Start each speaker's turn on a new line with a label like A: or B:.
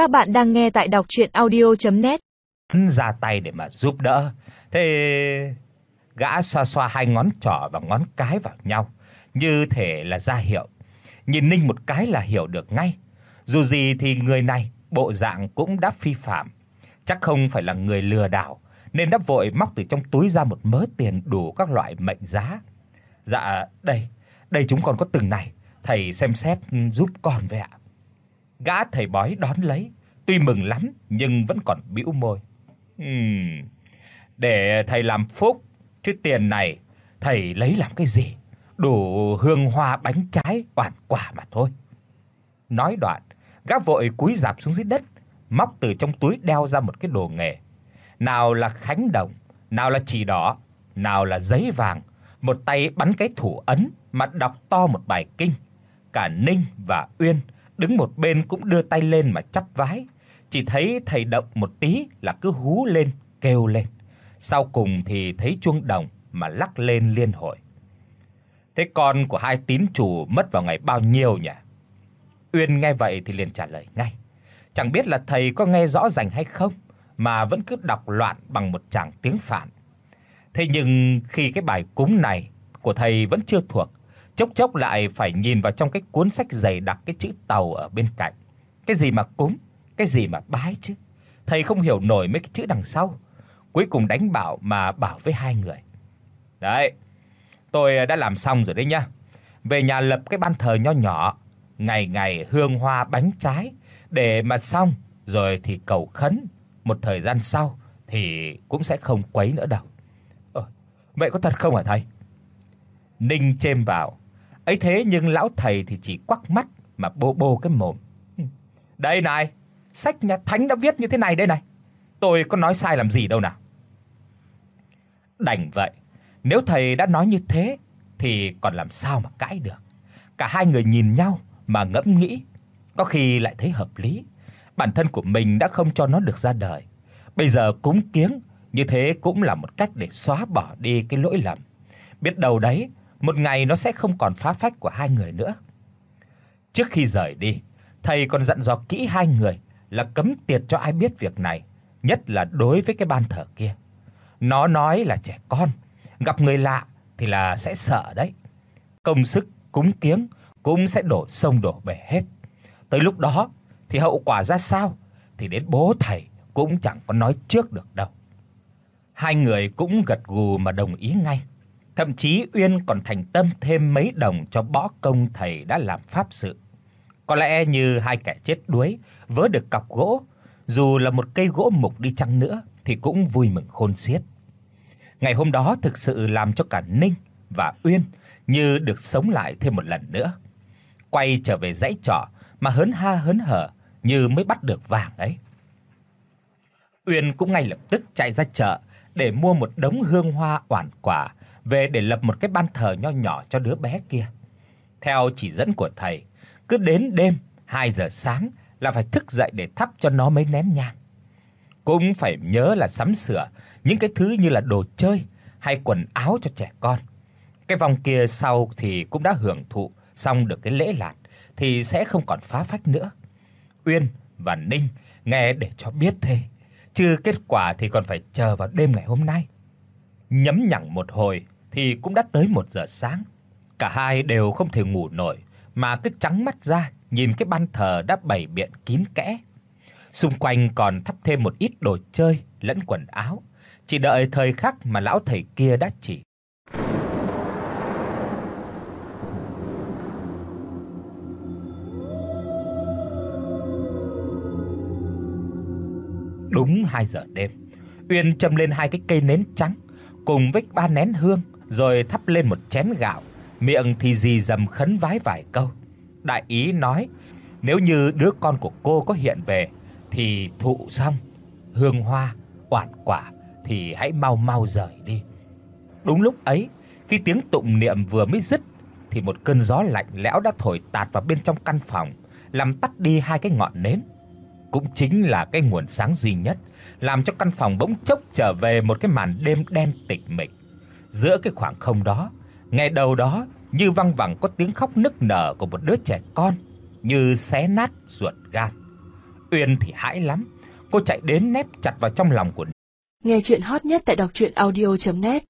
A: Các bạn đang nghe tại đọc audio net
B: ra tay để mà giúp đỡ. Thế gã xoa xoa hai ngón trỏ và ngón cái vào nhau, như thể là ra hiệu. Nhìn Ninh một cái là hiểu được ngay. Dù gì thì người này bộ dạng cũng đã phi phạm, chắc không phải là người lừa đảo, nên đã vội móc từ trong túi ra một mớ tiền đủ các loại mệnh giá. Dạ, đây, đây chúng còn có từng này, thầy xem xét giúp con vậy ạ. Gã thầy bói đón lấy, tuy mừng lắm nhưng vẫn còn bĩu môi. Ừm, để thầy làm phúc, chứ tiền này thầy lấy làm cái gì? Đủ hương hoa bánh trái toàn quả mà thôi. Nói đoạn, gã vội cúi rạp xuống dưới đất, móc từ trong túi đeo ra một cái đồ nghề. Nào là khánh đồng, nào là chỉ đỏ, nào là giấy vàng, một tay bắn cái thủ ấn mà đọc to một bài kinh. Cả Ninh và Uyên đứng một bên cũng đưa tay lên mà chắp vái, chỉ thấy thầy động một tí là cứ hú lên, kêu lên. Sau cùng thì thấy chuông đồng mà lắc lên liên hồi. Thế con của hai tín chủ mất vào ngày bao nhiêu nhỉ? Uyên nghe vậy thì liền trả lời ngay. Chẳng biết là thầy có nghe rõ ràng hay không mà vẫn cứ đọc loạn bằng một tràng tiếng Phạn. Thế nhưng khi cái bài cúng này của thầy vẫn chưa thuộc, chốc chốc lại phải nhìn vào trong cái cuốn sách dày đặc cái chữ tàu ở bên cạnh. Cái gì mà cúng, cái gì mà bái chứ? Thầy không hiểu nổi mấy cái chữ đằng sau. Cuối cùng đánh bảo mà bảo với hai người. Đấy, tôi đã làm xong rồi đấy nhá. Về nhà lập cái ban thờ nho nhỏ, ngày ngày hương hoa bánh trái để mà xong rồi thì cầu khấn, một thời gian sau thì cũng sẽ không quấy nữa đâu. Ờ, vậy có thật không hả thầy? Ninh chêm vào. Ấy thế nhưng lão thầy thì chỉ quắc mắt mà bô bô cái mồm. Đây này, sách nhà thánh đã viết như thế này đây này. Tôi có nói sai làm gì đâu nào. Đành vậy, nếu thầy đã nói như thế thì còn làm sao mà cãi được. Cả hai người nhìn nhau mà ngẫm nghĩ, có khi lại thấy hợp lý. Bản thân của mình đã không cho nó được ra đời. Bây giờ cúng kiếng như thế cũng là một cách để xóa bỏ đi cái lỗi lầm. Biết đâu đấy, một ngày nó sẽ không còn phá phách của hai người nữa. Trước khi rời đi, thầy còn dặn dò kỹ hai người là cấm tiệt cho ai biết việc này, nhất là đối với cái ban thờ kia. Nó nói là trẻ con, gặp người lạ thì là sẽ sợ đấy. Công sức cúng kiếng cũng sẽ đổ sông đổ bể hết. Tới lúc đó thì hậu quả ra sao thì đến bố thầy cũng chẳng có nói trước được đâu. Hai người cũng gật gù mà đồng ý ngay. Thậm chí Uyên còn thành tâm thêm mấy đồng cho bõ công thầy đã làm pháp sự. Có lẽ như hai kẻ chết đuối vớ được cọc gỗ, dù là một cây gỗ mục đi chăng nữa thì cũng vui mừng khôn xiết. Ngày hôm đó thực sự làm cho cả Ninh và Uyên như được sống lại thêm một lần nữa. Quay trở về dãy trọ mà hớn ha hớn hở như mới bắt được vàng ấy. Uyên cũng ngay lập tức chạy ra chợ để mua một đống hương hoa oản quả về để lập một cái ban thờ nho nhỏ cho đứa bé kia. Theo chỉ dẫn của thầy, cứ đến đêm 2 giờ sáng là phải thức dậy để thắp cho nó mấy nén nhang. Cũng phải nhớ là sắm sửa những cái thứ như là đồ chơi hay quần áo cho trẻ con. Cái vòng kia sau thì cũng đã hưởng thụ xong được cái lễ lạt thì sẽ không còn phá phách nữa. Uyên và Ninh nghe để cho biết thế, chứ kết quả thì còn phải chờ vào đêm ngày hôm nay. Nhấm nhằng một hồi thì cũng đã tới 1 giờ sáng. Cả hai đều không thể ngủ nổi mà cứ trắng mắt ra nhìn cái ban thờ đã bày biện kín kẽ. Xung quanh còn thắp thêm một ít đồ chơi lẫn quần áo, chỉ đợi thời khắc mà lão thầy kia đã chỉ. Đúng 2 giờ đêm, Uyên châm lên hai cái cây nến trắng cùng với ba nén hương rồi thắp lên một chén gạo, miệng thì rì rầm khấn vái vài câu. Đại ý nói, nếu như đứa con của cô có hiện về thì thụ xong hương hoa, oản quả thì hãy mau mau rời đi. Đúng lúc ấy, khi tiếng tụng niệm vừa mới dứt thì một cơn gió lạnh lẽo đã thổi tạt vào bên trong căn phòng, làm tắt đi hai cái ngọn nến. Cũng chính là cái nguồn sáng duy nhất làm cho căn phòng bỗng chốc trở về một cái màn đêm đen tịch mịch. Giữa cái khoảng không đó, nghe đầu đó như văng vẳng có tiếng khóc nức nở của một đứa trẻ con, như xé nát ruột gan. Uyên thì hãi lắm, cô chạy đến nép chặt vào trong lòng của
C: Nghe truyện hot nhất tại doctruyenaudio.net